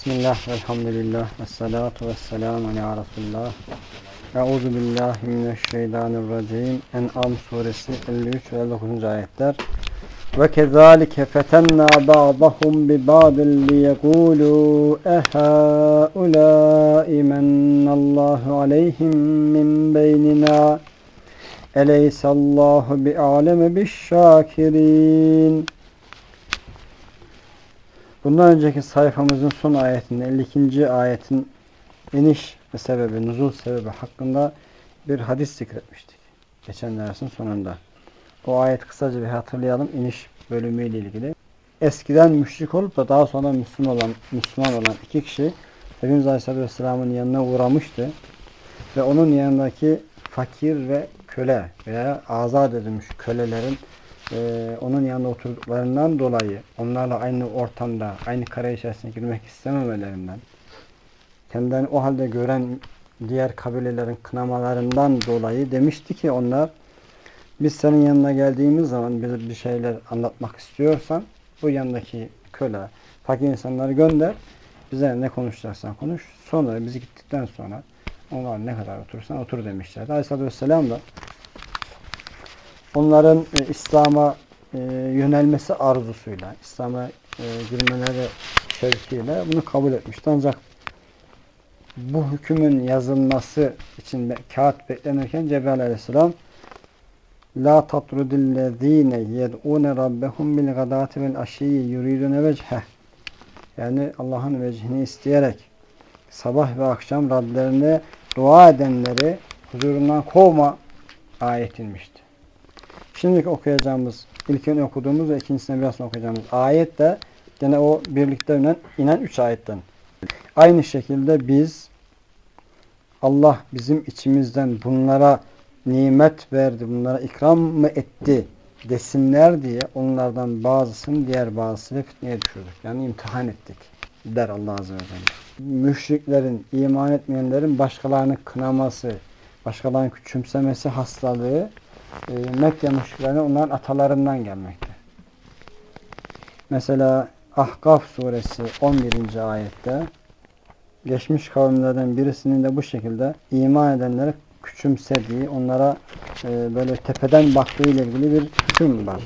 Bismillah, velhamdülillah, ve salatu ve selamu ala Resulullah. Euzu billahi mineşşeytanirracim. En'am suresi 53 ve 59. ayetler. Ve kezalike fetenna ba'dahum bi ba'din liyekulu ehaulâi mennallahu aleyhim min beynina eleysallahu bi'aleme bi'şşakirin. Bundan önceki sayfamızın son ayetinde 52. ayetin iniş ve sebebi, nuzul sebebi hakkında bir hadis zikretmiştik. Geçen dersin sonunda. O ayet kısaca bir hatırlayalım iniş bölümüyle ilgili. Eskiden müşrik olup da daha sonra Müslüman olan, Müslüman olan iki kişi Efendimiz Aleyhisselatü Vesselam'ın yanına uğramıştı. Ve onun yanındaki fakir ve köle veya azat edilmiş kölelerin e, onun yanında oturduklarından dolayı onlarla aynı ortamda, aynı kare içerisine girmek istememelerinden kendilerini o halde gören diğer kabilelerin kınamalarından dolayı demişti ki onlar biz senin yanına geldiğimiz zaman bize bir şeyler anlatmak istiyorsan bu yanındaki köle, fakir insanları gönder. Bize ne konuşacaksan konuş. Sonra bizi gittikten sonra onlar ne kadar oturursan otur demişlerdi. Aleyhisselatü Vesselam da onların e, İslam'a e, yönelmesi arzusuyla, İslam'a e, girmeleri şevkiyle bunu kabul etmişti. Ancak bu hükümün yazılması için kağıt beklenirken Cebrail Aleyhisselam La tatrudillezine yed'une rabbehum bil gadati vel aşiyyi yuridune vecheh yani Allah'ın vecihini isteyerek sabah ve akşam Rablerine dua edenleri huzurundan kovma ayet inmişti. Şimdiki okuyacağımız, ilkini okuduğumuz ve ikincisini biraz okuyacağımız ayet de gene o birlikte inen, inen üç ayetten. Aynı şekilde biz Allah bizim içimizden bunlara nimet verdi, bunlara ikram mı etti desinler diye onlardan bazısını diğer bazısıyla fitneye düşürdük. Yani imtihan ettik der Allah Azze ve Celle. Müşriklerin, iman etmeyenlerin başkalarını kınaması, başkalarını küçümsemesi hastalığı e, Mekke müşriklerine onların atalarından gelmekte. Mesela Ahkaf suresi 11. ayette geçmiş kavimlerden birisinin de bu şekilde iman edenleri küçümsediği, onlara e, böyle tepeden baktığı ile ilgili bir hüküm var.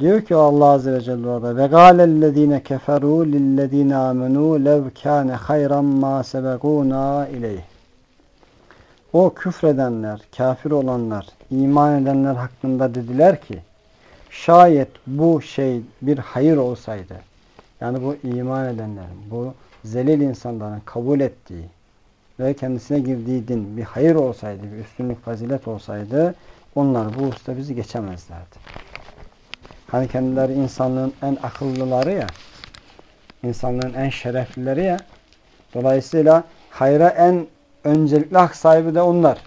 Diyor ki Allah Azze ve Celle orada ve gâlellezîne keferû lillezîne âmenû lev kâne hayran mâ sebegûnâ ileyh. O küfredenler, kafir olanlar, iman edenler hakkında dediler ki şayet bu şey bir hayır olsaydı yani bu iman edenlerin, bu zelil insanların kabul ettiği ve kendisine girdiği din bir hayır olsaydı, bir üstünlük, fazilet olsaydı onlar bu usta bizi geçemezlerdi. Hani kendileri insanlığın en akıllıları ya, insanlığın en şereflileri ya, dolayısıyla hayra en öncelikli hak sahibi de onlar.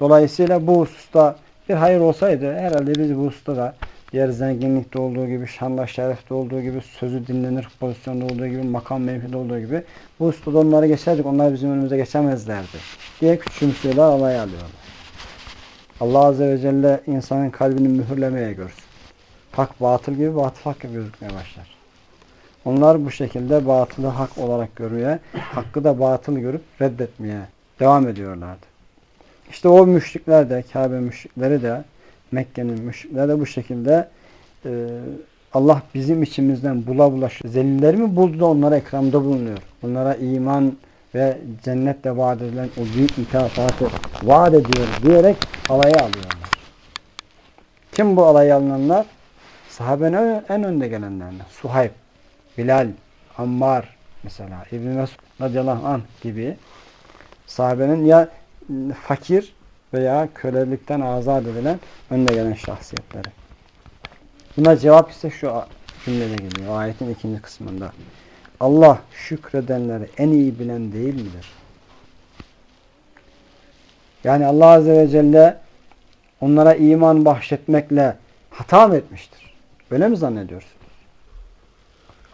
Dolayısıyla bu hususta bir hayır olsaydı herhalde biz bu hususta da diğer zenginlikte olduğu gibi, şanla şerefte olduğu gibi, sözü dinlenir pozisyonda olduğu gibi, makam mevkide olduğu gibi bu hususta onları geçerdik. Onlar bizim önümüze geçemezlerdi. Diye küçümsüyorlar, alay alıyorlar. Allah Azze ve Celle insanın kalbini mühürlemeye görsün. Hak batıl gibi, batıl hak gibi gözükmeye başlar. Onlar bu şekilde batılı hak olarak görüyor. Hakkı da batıl görüp reddetmeye devam ediyorlardı. İşte o müşrikler de, Kabe müşrikleri de, Mekke'nin müşrikleri de bu şekilde e, Allah bizim içimizden bula bula zelilleri mi buldu da onlara ikramda bulunuyor. Onlara iman ve cennetle vaat edilen o büyük mükafatı vaat ediyor diyerek alaya alıyorlar. Kim bu alaya alınanlar? Sahabenin en önde gelenlerden. Suhayb, Bilal, Ammar mesela İbn-i Mesud radıyallahu anh gibi sahabenin ya fakir veya kölelikten azat edilen önde gelen şahsiyetleri. Buna cevap ise şu cümlede geliyor. Ayetin ikinci kısmında. Allah şükredenleri en iyi bilen değil midir? Yani Allah Azze ve Celle onlara iman bahşetmekle hata mı etmiştir? Öyle mi zannediyorsunuz?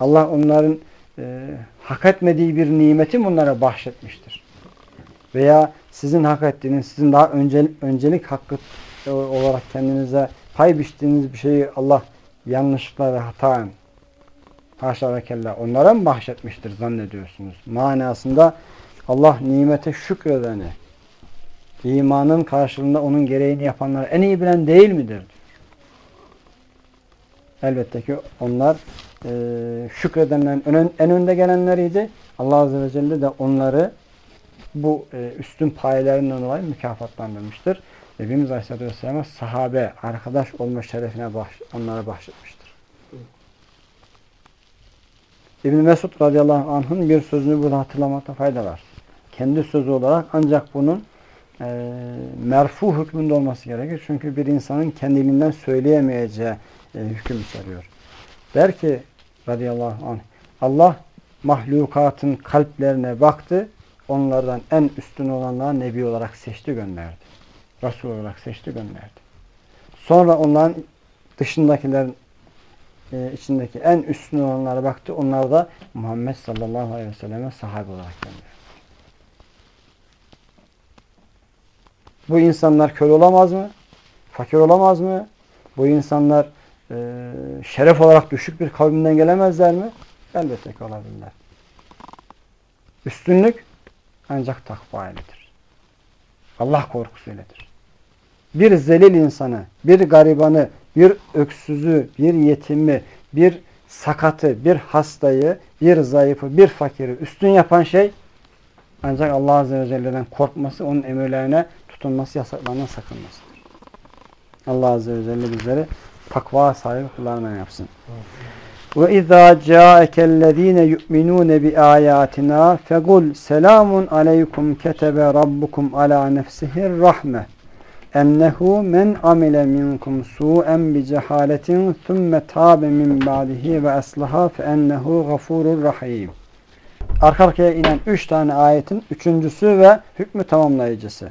Allah onların e, hak etmediği bir nimeti onlara bahşetmiştir. Veya sizin hak ettiğiniz, sizin daha öncelik, öncelik hakkı olarak kendinize pay biçtiğiniz bir şeyi Allah yanlışlıkla ve hataen Haşa ve kella. Onlara mı bahşetmiştir zannediyorsunuz? Manasında Allah nimete şükredeni, imanın karşılığında onun gereğini yapanları en iyi bilen değil midir? Elbette ki onlar e, şükredenlerin en, en önde gelenleriydi. Allah Azze ve Celle de onları bu e, üstün payelerinin dolayı mükafatlandırmıştır. Nebimiz Aleyhisselatü Vesselam'a sahabe, arkadaş olma şerefine bahş onlara bahşetmiştir. İbn Mesud radıyallahu anh'ın bir sözünü burada hatırlamakta fayda var. Kendi sözü olarak ancak bunun e, merfu hükmünde olması gerekir. Çünkü bir insanın kendiliğinden söyleyemeyeceği e, hüküm içeriyor. Der ki radıyallahu anh Allah mahlukatın kalplerine baktı. Onlardan en üstün olanları Nebi olarak seçti gönderdi. Resul olarak seçti gönderdi. Sonra onların dışındakilerin e, içindeki en üstün olanlara baktı. Onlar da Muhammed sallallahu aleyhi ve selleme sahabe olarak gönderdi. Bu insanlar kör olamaz mı? Fakir olamaz mı? Bu insanlar e, şeref olarak düşük bir kavminden gelemezler mi? Elbette ki olabilirler. Üstünlük ancak takva iledir. Allah korkusu iledir. Bir zelil insanı, bir garibanı, bir öksüzü, bir yetimi, bir sakatı, bir hastayı, bir zayıfı, bir fakiri üstün yapan şey ancak Allah Azze ve Celle'den korkması, onun emirlerine tutunması, yasaklarından sakınmasıdır. Allah Azze ve Celle bizleri takva sahibi kullarından yapsın. Ve izâ câekellezîne yu'minûne bi âyâtinâ fegul selamun aleykum ketebe rabbukum alâ nefsihir rahme ennehu men amile minkum su'en bi cehaletin thumme tâbe min ba'dihi ve eslaha fe ennehu gafurur rahim. Arka arkaya inen üç tane ayetin üçüncüsü ve hükmü tamamlayıcısı.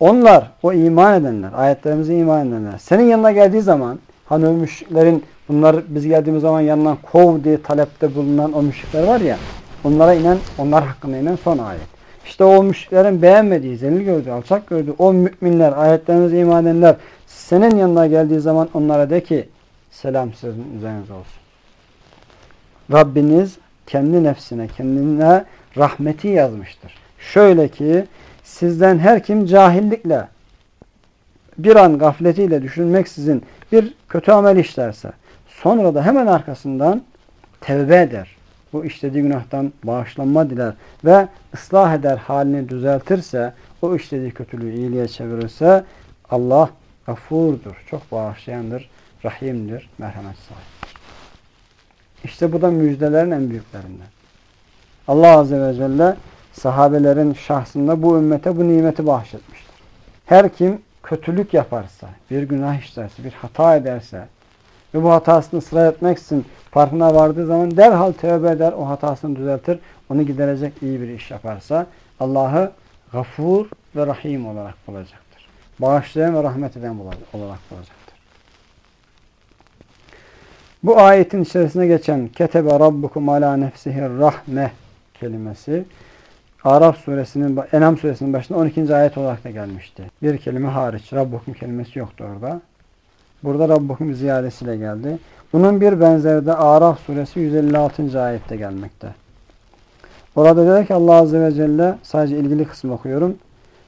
Onlar, o iman edenler, ayetlerimize iman edenler, senin yanına geldiği zaman, hani o müşriklerin, bunlar biz geldiğimiz zaman yanından kov diye talepte bulunan o müşrikler var ya, onlara inen, onlar hakkında inen son ayet. İşte o müşriklerin beğenmediği, zelil gördüğü, alçak gördüğü o müminler, ayetlerimize iman edenler, senin yanına geldiği zaman onlara de ki, selam sizin üzerinize olsun. Rabbiniz kendi nefsine, kendine rahmeti yazmıştır. Şöyle ki, sizden her kim cahillikle bir an gafletiyle düşünmeksizin bir kötü amel işlerse sonra da hemen arkasından tevbe eder. Bu işlediği günahtan bağışlanma diler ve ıslah eder halini düzeltirse o işlediği kötülüğü iyiliğe çevirirse Allah gafurdur. Çok bağışlayandır. Rahimdir. Merhamet sahiptir. İşte bu da müjdelerin en büyüklerinden. Allah Azze ve Celle sahabelerin şahsında bu ümmete bu nimeti bahşetmiştir. Her kim kötülük yaparsa, bir günah işlerse, bir hata ederse ve bu hatasını ısrar etmeksin farkına vardığı zaman derhal tövbe eder, o hatasını düzeltir, onu giderecek iyi bir iş yaparsa Allah'ı gafur ve rahim olarak bulacaktır. Bağışlayan ve rahmet eden olarak bulacaktır. Bu ayetin içerisine geçen ketebe rabbukum ala nefsihir rahme kelimesi Araf suresinin, Enam suresinin başında 12. ayet olarak da gelmişti. Bir kelime hariç. Rabbukum kelimesi yoktu orada. Burada Rabbukum ziyadesiyle geldi. Bunun bir benzeri de Araf suresi 156. ayette gelmekte. Orada diyor ki Allah Azze ve Celle sadece ilgili kısmı okuyorum.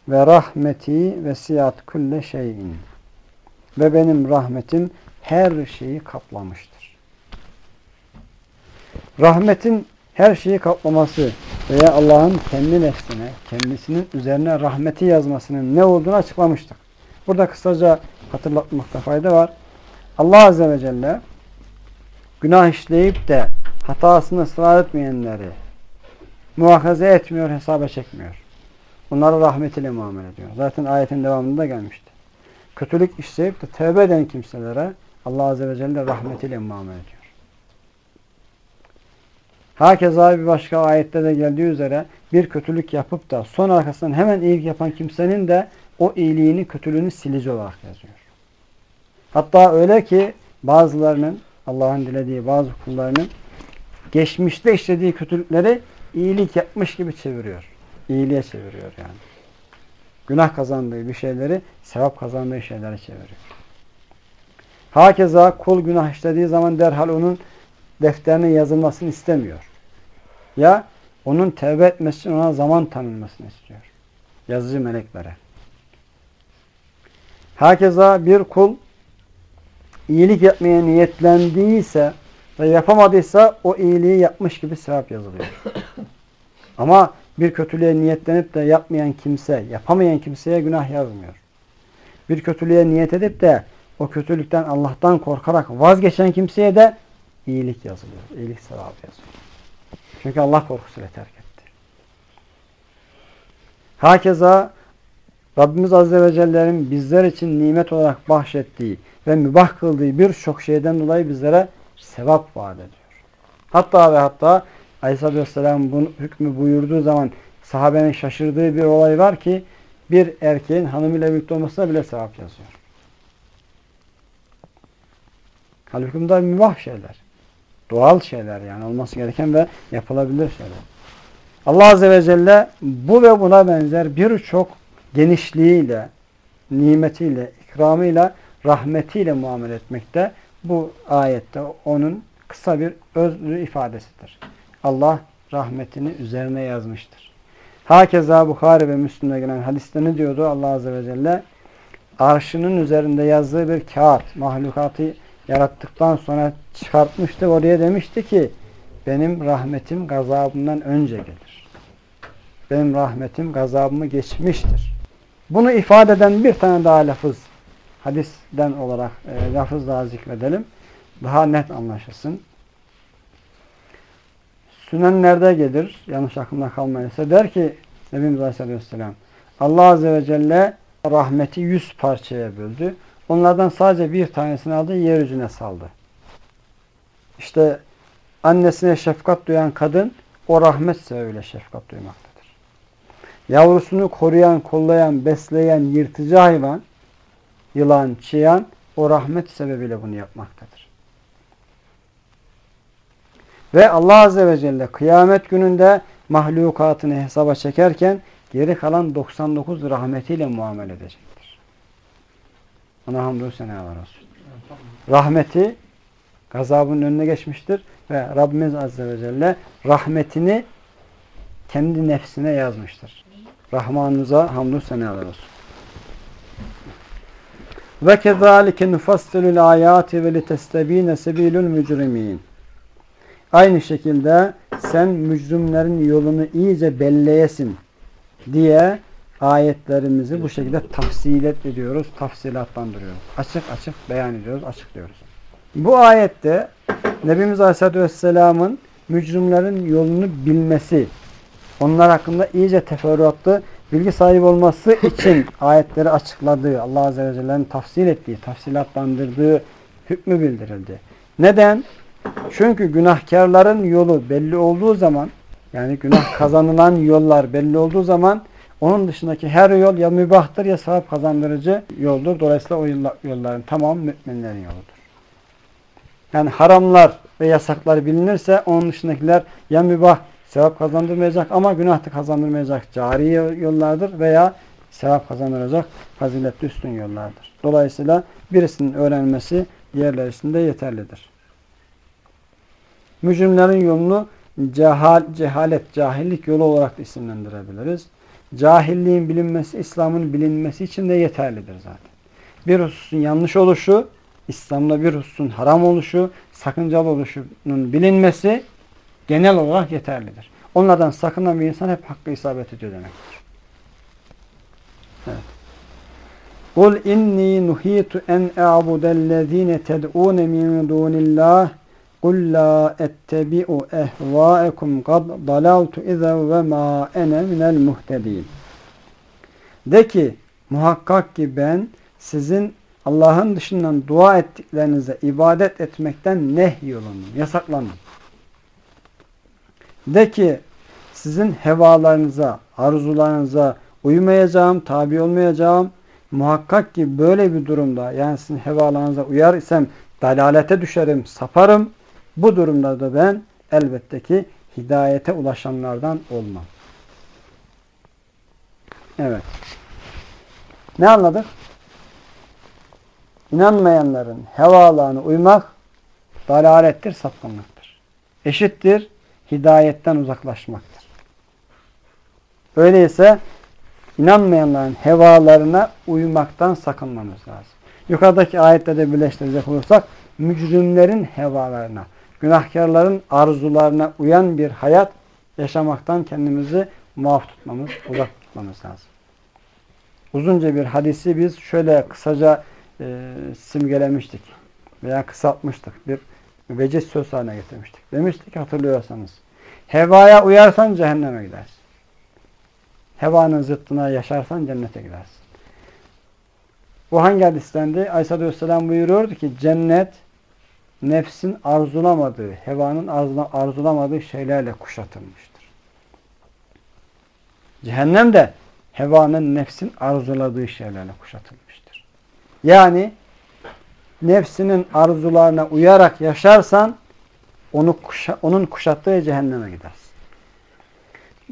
Ve rahmeti ve siyat kulle şeyin. Ve benim rahmetim her şeyi kaplamıştır. Rahmetin her şeyi kaplaması veya Allah'ın kendi nefsine, kendisinin üzerine rahmeti yazmasının ne olduğunu açıklamıştık. Burada kısaca hatırlatmakta fayda var. Allah Azze ve Celle günah işleyip de hatasını ısrar etmeyenleri muhakaze etmiyor, hesaba çekmiyor. Onlara rahmetiyle muamele ediyor. Zaten ayetin devamında gelmişti. Kötülük işleyip de tövbe eden kimselere Allah Azze ve Celle rahmetiyle muamele ediyor. Hakeza bir başka ayette de geldiği üzere bir kötülük yapıp da son arkasından hemen iyilik yapan kimsenin de o iyiliğini, kötülüğünü silici olarak yazıyor. Hatta öyle ki bazılarının, Allah'ın dilediği bazı kullarının geçmişte işlediği kötülükleri iyilik yapmış gibi çeviriyor. İyiliğe çeviriyor yani. Günah kazandığı bir şeyleri sevap kazandığı şeylere çeviriyor. Hakeza kul günah işlediği zaman derhal onun defterine yazılmasını istemiyor. Ya onun tevbe etmesi için ona zaman tanınmasını istiyor. Yazıcı meleklere. Hakeza bir kul iyilik yapmaya niyetlendiyse ve yapamadıysa o iyiliği yapmış gibi sevap yazılıyor. Ama bir kötülüğe niyetlenip de yapmayan kimse, yapamayan kimseye günah yazmıyor. Bir kötülüğe niyet edip de o kötülükten Allah'tan korkarak vazgeçen kimseye de iyilik yazılıyor. İyilik sevabı yazılıyor. Çünkü Allah korkusuyla terk etti. Hakeza Rabbimiz Azze ve Celle'nin bizler için nimet olarak bahşettiği ve mübah kıldığı birçok şeyden dolayı bizlere sevap vaat ediyor. Hatta ve hatta Aleyhisselatü Vesselam bu hükmü buyurduğu zaman sahabenin şaşırdığı bir olay var ki bir erkeğin hanımıyla birlikte olmasına bile sevap yazıyor. Halbuki bunlar mübah şeyler. Doğal şeyler yani olması gereken ve yapılabilir şeyler. Allah Azze ve Celle bu ve buna benzer birçok genişliğiyle, nimetiyle, ikramıyla, rahmetiyle muamele etmekte. Bu ayette onun kısa bir özlü ifadesidir. Allah rahmetini üzerine yazmıştır. Hakeza Bukhari ve Müslüm'de gelen hadiste ne diyordu Allah Azze ve Celle? Arşının üzerinde yazdığı bir kağıt, mahlukatı yarattıktan sonra çıkartmıştı. Oraya demişti ki benim rahmetim gazabımdan önce gelir. Benim rahmetim gazabımı geçmiştir. Bunu ifade eden bir tane daha lafız hadisten olarak e, lafız daha zikredelim. Daha net anlaşılsın. Sünenlerde gelir. Yanlış aklımda kalmayırsa. Der ki Nebimiz Aleyhisselam Allah Azze ve Celle rahmeti yüz parçaya böldü. Onlardan sadece bir tanesini aldı, yeryüzüne saldı. İşte annesine şefkat duyan kadın o rahmet sebebiyle şefkat duymaktadır. Yavrusunu koruyan, kollayan, besleyen yırtıcı hayvan, yılan, çıyan o rahmet sebebiyle bunu yapmaktadır. Ve Allah Azze ve Celle kıyamet gününde mahlukatını hesaba çekerken geri kalan 99 rahmetiyle muamele edecektir. Ona hamdü senalar olsun. Rahmeti gazabın önüne geçmiştir ve Rabbimiz Azze ve Celle rahmetini kendi nefsine yazmıştır. Rahmanımıza hamdü senalar olsun. Ve kezalike nufassilul ayati ve litestebine sebilul mücrimin. Aynı şekilde sen mücrimlerin yolunu iyice belleyesin diye ayetlerimizi bu şekilde tafsilat ediyoruz, tafsilatlandırıyoruz. Açık açık beyan ediyoruz, açıklıyoruz. Bu ayette Nebimiz Aleyhisselatü Vesselam'ın mücrimlerin yolunu bilmesi, onlar hakkında iyice teferruatlı bilgi sahibi olması için ayetleri açıkladığı, Allah Azze ve Celle'nin tafsil ettiği, tafsilatlandırdığı hükmü bildirildi. Neden? Çünkü günahkarların yolu belli olduğu zaman, yani günah kazanılan yollar belli olduğu zaman, onun dışındaki her yol ya mübahtır ya sevap kazandırıcı yoldur. Dolayısıyla o yolların tamamı müminlerin yoludur. Yani haramlar ve yasaklar bilinirse onun dışındakiler ya mübah sevap kazandırmayacak ama günah da kazandırmayacak cari yollardır veya sevap kazandıracak faziletli üstün yollardır. Dolayısıyla birisinin öğrenmesi diğerler için de yeterlidir. Mücrimlerin yolunu cehal, cehalet, cahillik yolu olarak da isimlendirebiliriz. Cahilliğin bilinmesi, İslam'ın bilinmesi için de yeterlidir zaten. Bir hususun yanlış oluşu, İslam'da bir hususun haram oluşu, sakıncalı oluşunun bilinmesi genel olarak yeterlidir. Onlardan sakınan bir insan hep hakkı isabet ediyor demektir. Evet. Kul inni nuhitu en a'budellezine ted'une min dunillah Kul la ettebi'u ehvâekum kad dalaltu izen ve ma ene minel muhtedin. De ki muhakkak ki ben sizin Allah'ın dışından dua ettiklerinize ibadet etmekten nehyolundum, yasaklandım. De ki sizin hevalarınıza, arzularınıza uymayacağım, tabi olmayacağım. Muhakkak ki böyle bir durumda yani sizin hevalarınıza uyar isem dalalete düşerim, saparım. Bu durumda da ben elbette ki hidayete ulaşanlardan olmam. Evet. Ne anladık? İnanmayanların hevalarına uymak dalalettir, sapkınlıktır. eşittir hidayetten uzaklaşmaktır. Öyleyse inanmayanların hevalarına uymaktan sakınmamız lazım. Yukarıdaki ayette de birleştirecek olursak mücrimlerin hevalarına, günahkarların arzularına uyan bir hayat yaşamaktan kendimizi muaf tutmamız, uzak tutmamız lazım. Uzunca bir hadisi biz şöyle kısaca e, simgelemiştik veya kısaltmıştık. Bir veciz söz haline getirmiştik. Demiştik hatırlıyorsanız. Hevaya uyarsan cehenneme gidersin. Hevanın zıttına yaşarsan cennete gidersin. Bu hangi hadistendi? Aleyhisselatü Vesselam buyuruyordu ki cennet nefsin arzulamadığı, hevanın arzulamadığı şeylerle kuşatılmıştır. Cehennem de hevanın nefsin arzuladığı şeylerle kuşatılmıştır. Yani nefsinin arzularına uyarak yaşarsan onu kuşa, onun kuşattığı cehenneme gidersin.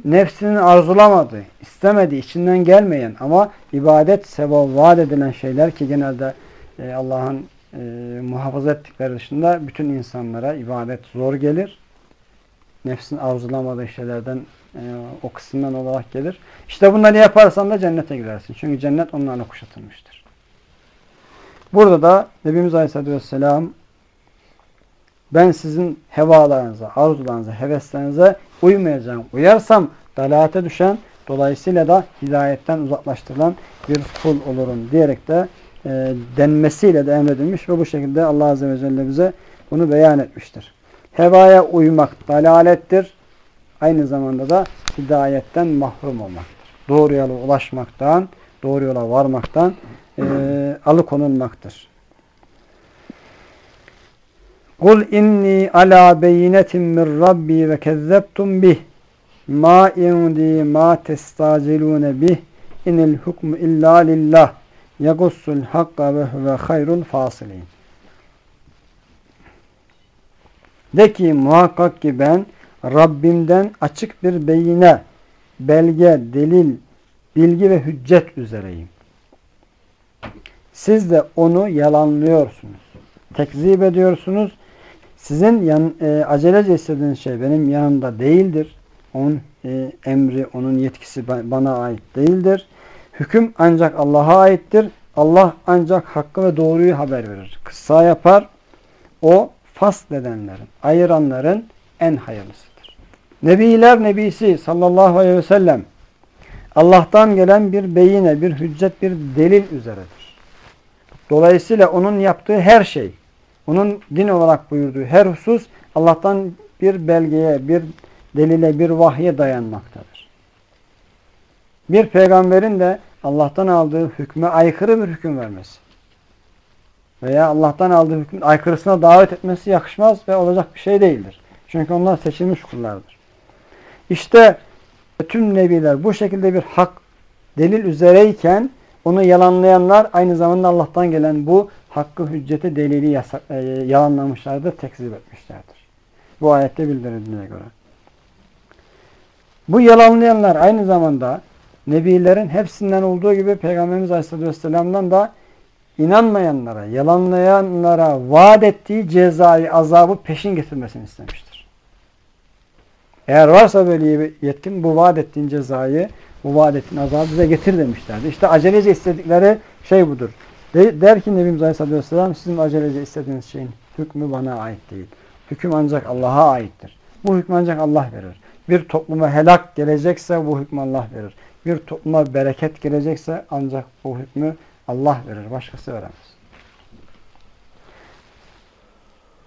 Nefsinin arzulamadığı, istemediği, içinden gelmeyen ama ibadet sevabı vaat edilen şeyler ki genelde e, Allah'ın e, muhafaza ettikleri dışında bütün insanlara ibadet zor gelir. Nefsin arzulamadığı şeylerden e, o kısımdan olarak gelir. İşte bunları yaparsan da cennete girersin. Çünkü cennet onlarla kuşatılmıştır. Burada da Nebimiz Aleyhisselatü Vesselam ben sizin hevalarınıza, arzularınıza, heveslerinize uymayacağım. Uyarsam dalalete düşen, dolayısıyla da hidayetten uzaklaştırılan bir kul olurum diyerek de e, denmesiyle de emredilmiş ve bu şekilde Allah Azze ve Celle bize bunu beyan etmiştir. Hevaya uymak dalalettir. Aynı zamanda da hidayetten mahrum olmaktır. Doğru yola ulaşmaktan, doğru yola varmaktan e, alıkonulmaktır. Kul inni ala beyinetin min rabbi ve kezzeptum bih ma indi ma testacilune bih inil hukmu illa lillah yagussul hakka ve huve hayrul fasilin. De ki muhakkak ki ben Rabbimden açık bir beyine, belge, delil, bilgi ve hüccet üzereyim. Siz de onu yalanlıyorsunuz. Tekzip ediyorsunuz. Sizin yan, e, acelece istediğiniz şey benim yanımda değildir. Onun e, emri, onun yetkisi bana ait değildir. Hüküm ancak Allah'a aittir. Allah ancak hakkı ve doğruyu haber verir. Kıssa yapar. O fasledenlerin, ayıranların en hayırlısıdır. Nebiler Nebisi sallallahu aleyhi ve sellem Allah'tan gelen bir beyine, bir hüccet, bir delil üzeredir. Dolayısıyla onun yaptığı her şey, onun din olarak buyurduğu her husus Allah'tan bir belgeye, bir delile, bir vahye dayanmaktadır. Bir peygamberin de Allah'tan aldığı hükme aykırı bir hüküm vermesi veya Allah'tan aldığı hükmün aykırısına davet etmesi yakışmaz ve olacak bir şey değildir. Çünkü onlar seçilmiş kullardır. İşte tüm nebiler bu şekilde bir hak delil üzereyken onu yalanlayanlar aynı zamanda Allah'tan gelen bu hakkı hücceti delili yasak, e, yalanlamışlardır, tekzip etmişlerdir. Bu ayette bildirildiğine göre. Bu yalanlayanlar aynı zamanda Nebilerin hepsinden olduğu gibi Peygamberimiz Aleyhisselatü Vesselam'dan da inanmayanlara, yalanlayanlara vaat ettiği cezayı, azabı peşin getirmesini istemiştir. Eğer varsa böyle bir yetkin bu vaat ettiğin cezayı, bu vaat ettiğin azabı bize getir demişlerdi. İşte acelece istedikleri şey budur. De, der ki Nebimiz Aleyhisselatü Vesselam sizin acelece istediğiniz şeyin hükmü bana ait değil. Hüküm ancak Allah'a aittir. Bu hükmü ancak Allah verir. Bir topluma helak gelecekse bu hükmü Allah verir bir topluma bereket gelecekse ancak bu hükmü Allah verir. Başkası veremez.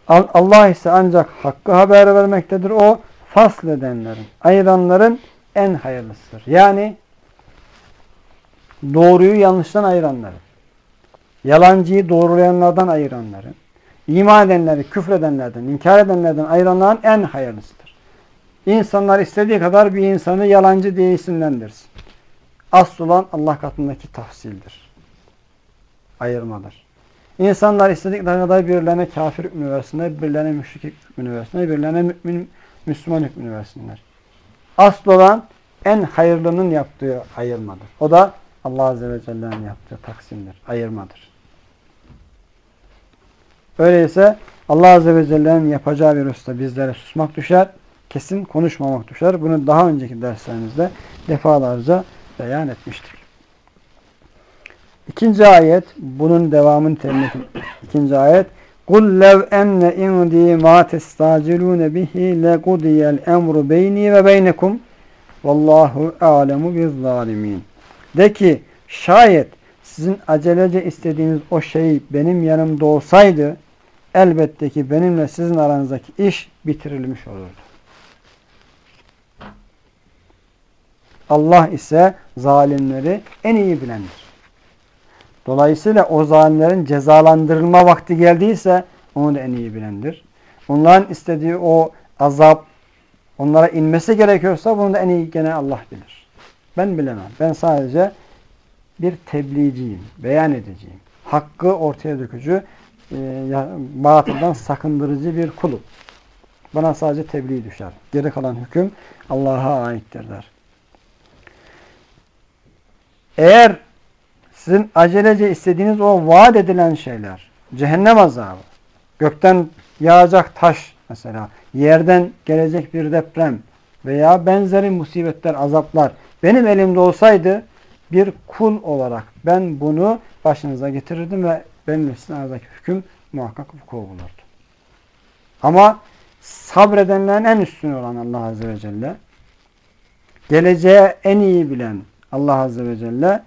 Allah ise ancak hakkı haber vermektedir. O fasledenlerin, ayıranların en hayırlısıdır. Yani doğruyu yanlıştan ayıranların, yalancıyı doğrulayanlardan ayıranların, iman edenleri küfredenlerden, inkar edenlerden ayıranların en hayırlısıdır. İnsanlar istediği kadar bir insanı yalancı diye isimlendirsin. Asıl olan Allah katındaki tahsildir. Ayırmadır. İnsanlar istedikleri kadar birilerine kafir hükmü versinler, birilerine müşrik hükmünü versinler, birilerine mümin, Müslüman hükmünü versinler. Asıl olan en hayırlının yaptığı ayırmadır. O da Allah Azze ve Celle'nin yaptığı taksimdir, ayırmadır. Öyleyse Allah Azze ve Celle'nin yapacağı bir usta bizlere susmak düşer. Kesin konuşmamak düşer. Bunu daha önceki derslerimizde defalarca beyan etmiştik. İkinci ayet, bunun devamını temin İkinci ayet, قُلْ لَوْ اَنَّ اِنْدِي مَا تَسْتَعْجِلُونَ بِهِ لَقُدِيَ الْاَمْرُ بَيْنِي وَبَيْنَكُمْ Vallahu alemu biz zalimin. De ki şayet sizin acelece istediğiniz o şey benim yanımda olsaydı elbette ki benimle sizin aranızdaki iş bitirilmiş olurdu. Allah ise zalimleri en iyi bilendir. Dolayısıyla o zalimlerin cezalandırılma vakti geldiyse onu da en iyi bilendir. Onların istediği o azap, onlara inmesi gerekiyorsa bunu da en iyi gene Allah bilir. Ben bilemem. Ben sadece bir tebliğciyim, beyan edeceğim. Hakkı ortaya dökücü, e, batıldan sakındırıcı bir kulum. Bana sadece tebliğ düşer. Geri kalan hüküm Allah'a aittir der. Eğer sizin acelece istediğiniz o vaat edilen şeyler, cehennem azabı, gökten yağacak taş mesela, yerden gelecek bir deprem veya benzeri musibetler, azaplar benim elimde olsaydı bir kul olarak ben bunu başınıza getirirdim ve benim sizin aradaki hüküm muhakkak vuku bulurdu. Ama sabredenlerin en üstünü olan Allah Azze ve Celle, geleceğe en iyi bilen Allah Azze ve Celle,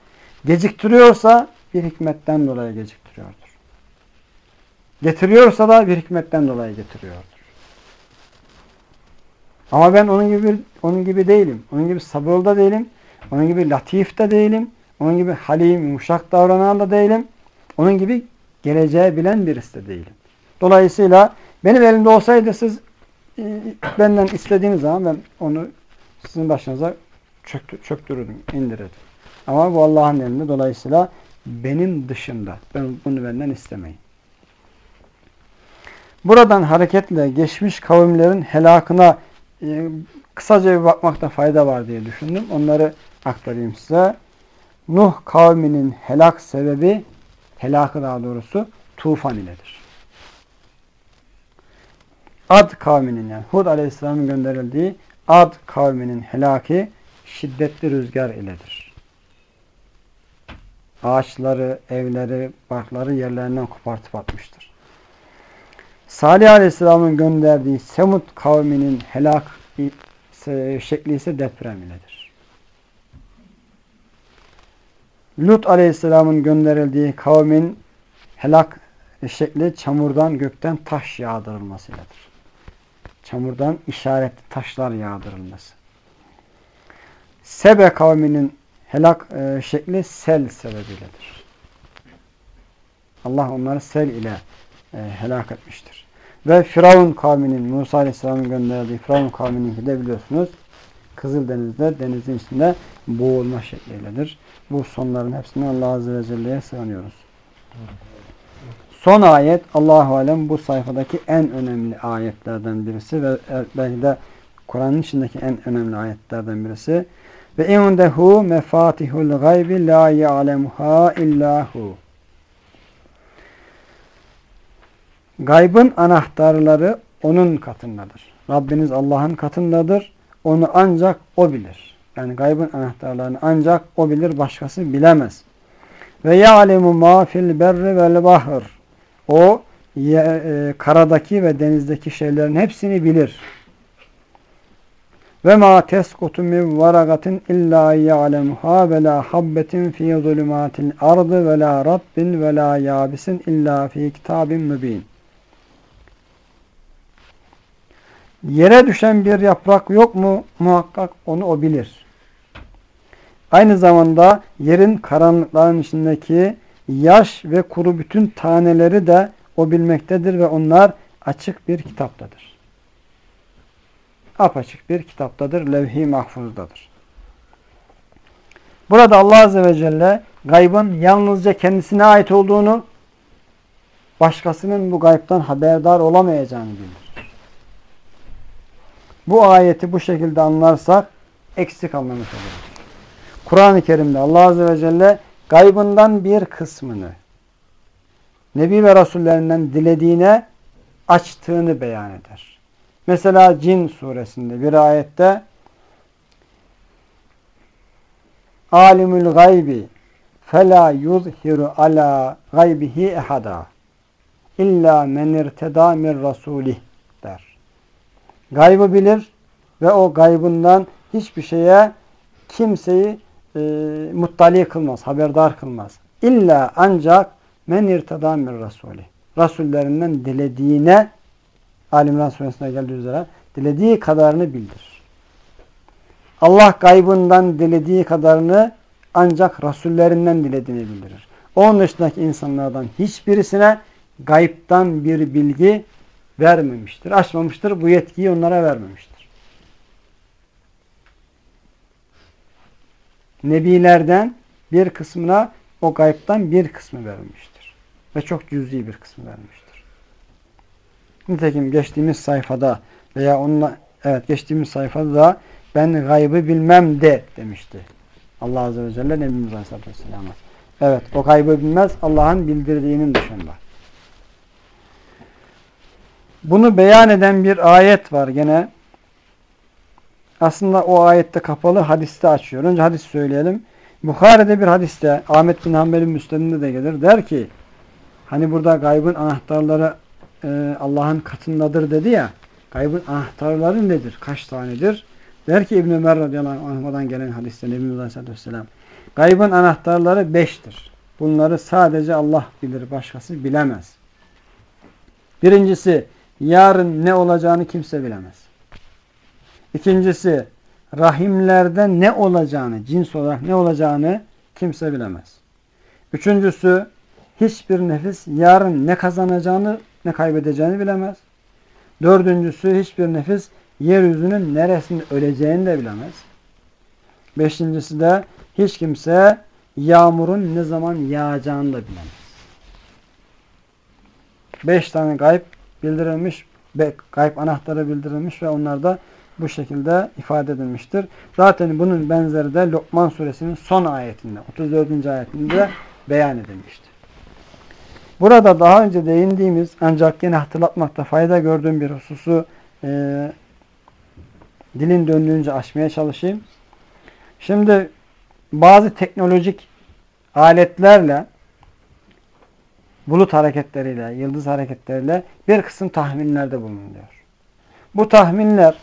geciktiriyorsa bir hikmetten dolayı geciktiriyordur. Getiriyorsa da bir hikmetten dolayı getiriyordur. Ama ben onun gibi onun gibi değilim. Onun gibi sabırlı da değilim. Onun gibi latif de değilim. Onun gibi halim, yumuşak davranan da değilim. Onun gibi geleceği bilen birisi de değilim. Dolayısıyla benim elimde olsaydı siz e, benden istediğiniz zaman ben onu sizin başınıza çöktü, çöktürürdüm, indirirdim. Ama bu Allah'ın elinde. Dolayısıyla benim dışında. Ben bunu benden istemeyin. Buradan hareketle geçmiş kavimlerin helakına e, kısaca bir bakmakta fayda var diye düşündüm. Onları aktarayım size. Nuh kavminin helak sebebi, helakı daha doğrusu tufan iledir. Ad kavminin yani Hud aleyhisselamın gönderildiği Ad kavminin helaki şiddetli rüzgar iledir. Ağaçları, evleri, barkları yerlerinden kopartıp atmıştır. Salih aleyhisselamın gönderdiği Semud kavminin helak şekli ise deprem iledir. Lut aleyhisselamın gönderildiği kavmin helak şekli çamurdan gökten taş yağdırılmasıyladır. Çamurdan işaretli taşlar yağdırılması. Sebe kavminin helak e, şekli sel sebebiyledir. Allah onları sel ile e, helak etmiştir. Ve Firavun kavminin Musa Aleyhisselam'ın gönderdiği Firavun kavminin de biliyorsunuz Kızıldeniz'de denizin içinde boğulma şekliyledir. Bu sonların hepsini Allah Azze ve Celle'ye sığınıyoruz. Son ayet Allahu Alem bu sayfadaki en önemli ayetlerden birisi ve belki de Kur'an'ın içindeki en önemli ayetlerden birisi. Ve indehu mefatihul gaybi la ya'lemuha illahu. Gaybın anahtarları onun katındadır. Rabbiniz Allah'ın katındadır. Onu ancak O bilir. Yani gaybın anahtarlarını ancak O bilir. Başkası bilemez. Ve ya'lemu ma fil berri vel bahr. O e, karadaki ve denizdeki şeylerin hepsini bilir. Ve ma teskutu min varagatin illa ya'lemuha ve la habbetin fi zulumatil ardı ve la rabbin ve la yabisin illa fi kitabin mübin. Yere düşen bir yaprak yok mu? Muhakkak onu o bilir. Aynı zamanda yerin karanlıkların içindeki yaş ve kuru bütün taneleri de o bilmektedir ve onlar açık bir kitaptadır. Apaçık bir kitaptadır, levh-i mahfuzdadır. Burada Allah Azze ve Celle gaybın yalnızca kendisine ait olduğunu, başkasının bu gaybtan haberdar olamayacağını bilir. Bu ayeti bu şekilde anlarsak eksik anlamış oluruz. Kur'an-ı Kerim'de Allah Azze ve Celle gaybından bir kısmını Nebi ve Resullerinden dilediğine açtığını beyan eder. Mesela Cin suresinde bir ayette Alimul gaybi fela yuzhiru ala gaybihi ehada illa men irteda min rasulih der. Gaybı bilir ve o gaybından hiçbir şeye kimseyi e, muttali kılmaz, haberdar kılmaz. İlla ancak men irteda min rasulih. Rasullerinden dilediğine Alimran suresine geldiği üzere dilediği kadarını bildir. Allah gaybından dilediği kadarını ancak Rasullerinden dilediğini bildirir. Onun dışındaki insanlardan hiçbirisine gayiptan bir bilgi vermemiştir. Açmamıştır. Bu yetkiyi onlara vermemiştir. Nebilerden bir kısmına o gayiptan bir kısmı verilmiştir. Ve çok cüz'i bir kısmı vermiştir. Nitekim geçtiğimiz sayfada veya onunla evet geçtiğimiz sayfada da ben gaybı bilmem de demişti. Allah Azze ve Celle Nebimiz Aleyhisselatü Vesselam'a. Evet o gaybı bilmez Allah'ın bildirdiğinin dışında. Bunu beyan eden bir ayet var gene. Aslında o ayette kapalı hadiste açıyor. Önce hadis söyleyelim. Bukhari'de bir hadiste Ahmet bin Hanbel'in müstedinde de gelir. Der ki hani burada gaybın anahtarları e, Allah'ın katındadır dedi ya. Gaybın anahtarları nedir? Kaç tanedir? Der ki İbn-i Ömer radıyallahu anh'dan gelen hadiste Nebimiz Aleyhisselatü Vesselam. Gaybın anahtarları beştir. Bunları sadece Allah bilir. Başkası bilemez. Birincisi yarın ne olacağını kimse bilemez. İkincisi rahimlerde ne olacağını, cins olarak ne olacağını kimse bilemez. Üçüncüsü hiçbir nefis yarın ne kazanacağını ne kaybedeceğini bilemez. Dördüncüsü hiçbir nefis yeryüzünün neresinde öleceğini de bilemez. Beşincisi de hiç kimse yağmurun ne zaman yağacağını da bilemez. Beş tane gayb bildirilmiş, gayb anahtarı bildirilmiş ve onlar da bu şekilde ifade edilmiştir. Zaten bunun benzeri de Lokman suresinin son ayetinde, 34. ayetinde beyan edilmiştir. Burada daha önce değindiğimiz ancak yine hatırlatmakta fayda gördüğüm bir hususu e, dilin döndüğünce açmaya çalışayım. Şimdi bazı teknolojik aletlerle bulut hareketleriyle, yıldız hareketleriyle bir kısım tahminlerde bulunuyor. Bu tahminler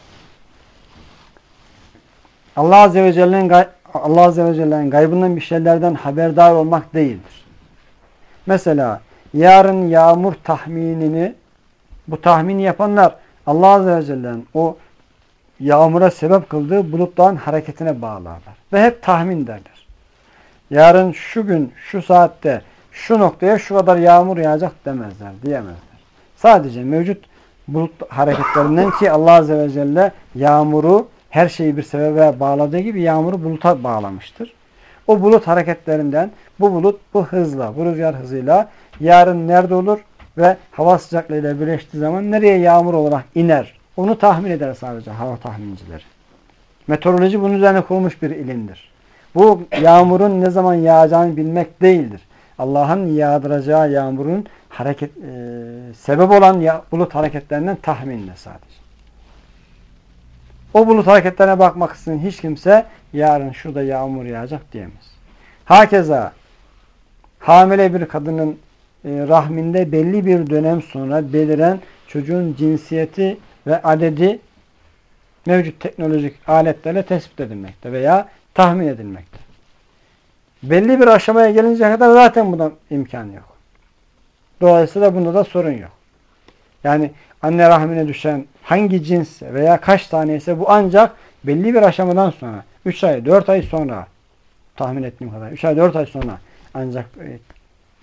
Allah Azze ve Celle'nin Allah Azze ve Celle'nin gaybından bir şeylerden haberdar olmak değildir. Mesela yarın yağmur tahminini bu tahmini yapanlar Allah Azze ve Celle'nin o yağmura sebep kıldığı bulutların hareketine bağlarlar. Ve hep tahmin derler. Yarın şu gün, şu saatte, şu noktaya şu kadar yağmur yağacak demezler, diyemezler. Sadece mevcut bulut hareketlerinden ki Allah Azze ve Celle yağmuru her şeyi bir sebebe bağladığı gibi yağmuru buluta bağlamıştır. O bulut hareketlerinden bu bulut bu hızla, bu rüzgar hızıyla yarın nerede olur ve hava sıcaklığıyla birleştiği zaman nereye yağmur olarak iner? Onu tahmin eder sadece hava tahmincileri. Meteoroloji bunun üzerine kurulmuş bir ilimdir. Bu yağmurun ne zaman yağacağını bilmek değildir. Allah'ın yağdıracağı yağmurun hareket e, sebep olan ya, bulut hareketlerinden tahminle sadece. O bulut hareketlerine bakmak için hiç kimse yarın şurada yağmur yağacak diyemez. Hakeza hamile bir kadının e, rahminde belli bir dönem sonra beliren çocuğun cinsiyeti ve adedi mevcut teknolojik aletlerle tespit edilmekte veya tahmin edilmekte. Belli bir aşamaya gelince kadar zaten buna imkan yok. Dolayısıyla bunda da sorun yok. Yani anne rahmine düşen hangi cins veya kaç tane ise bu ancak belli bir aşamadan sonra 3 ay 4 ay sonra tahmin ettiğim kadar 3 ay 4 ay sonra ancak e,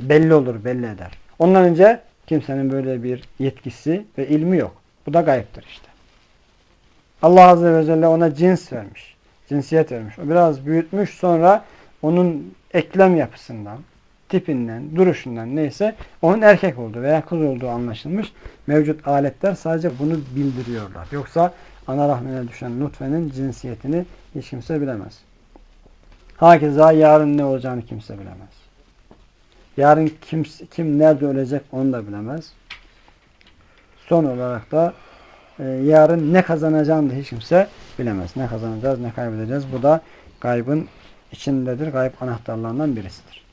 belli olur belli eder. Ondan önce kimsenin böyle bir yetkisi ve ilmi yok. Bu da gayiptir işte. Allah Azze ve Celle ona cins vermiş. Cinsiyet vermiş. O biraz büyütmüş sonra onun eklem yapısından, tipinden, duruşundan neyse onun erkek olduğu veya kız olduğu anlaşılmış. Mevcut aletler sadece bunu bildiriyorlar. Yoksa ana rahmine düşen nutfenin cinsiyetini hiç kimse bilemez. Hakeza yarın ne olacağını kimse bilemez. Yarın kim, kim nerede ölecek onu da bilemez. Son olarak da e, yarın ne kazanacağını da hiç kimse bilemez. Ne kazanacağız, ne kaybedeceğiz. Bu da gaybın içindedir. Gayb anahtarlarından birisidir.